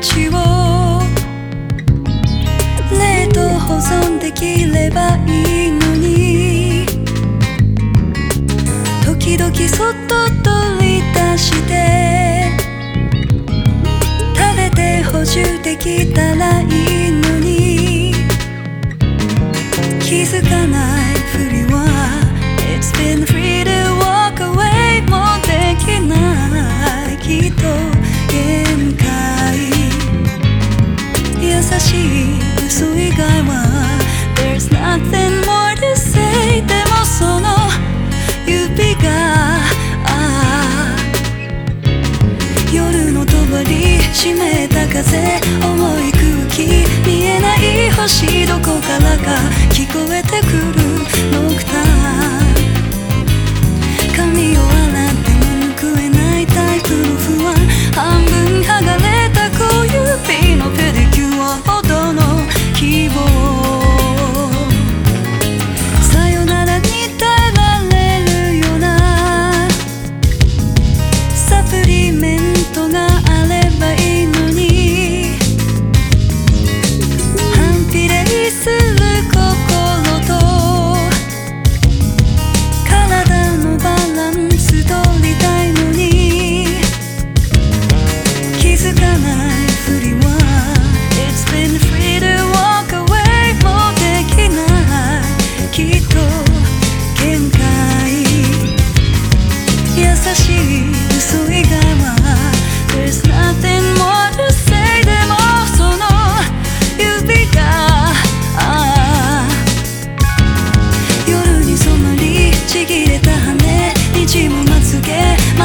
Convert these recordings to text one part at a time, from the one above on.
ちを冷凍保存できればいいのに。時々そっと取り出して食べて補充できたらいいのに。気づかないふりは。It's been free to walk away もできない。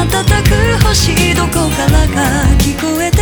瞬く星どこからか聞こえて